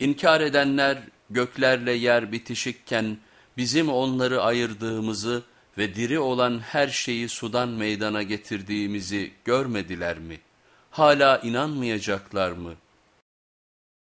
İnkar edenler göklerle yer bitişikken bizim onları ayırdığımızı ve diri olan her şeyi sudan meydana getirdiğimizi görmediler mi? Hala inanmayacaklar mı?''